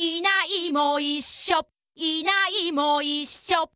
いないも一緒。いないも一緒。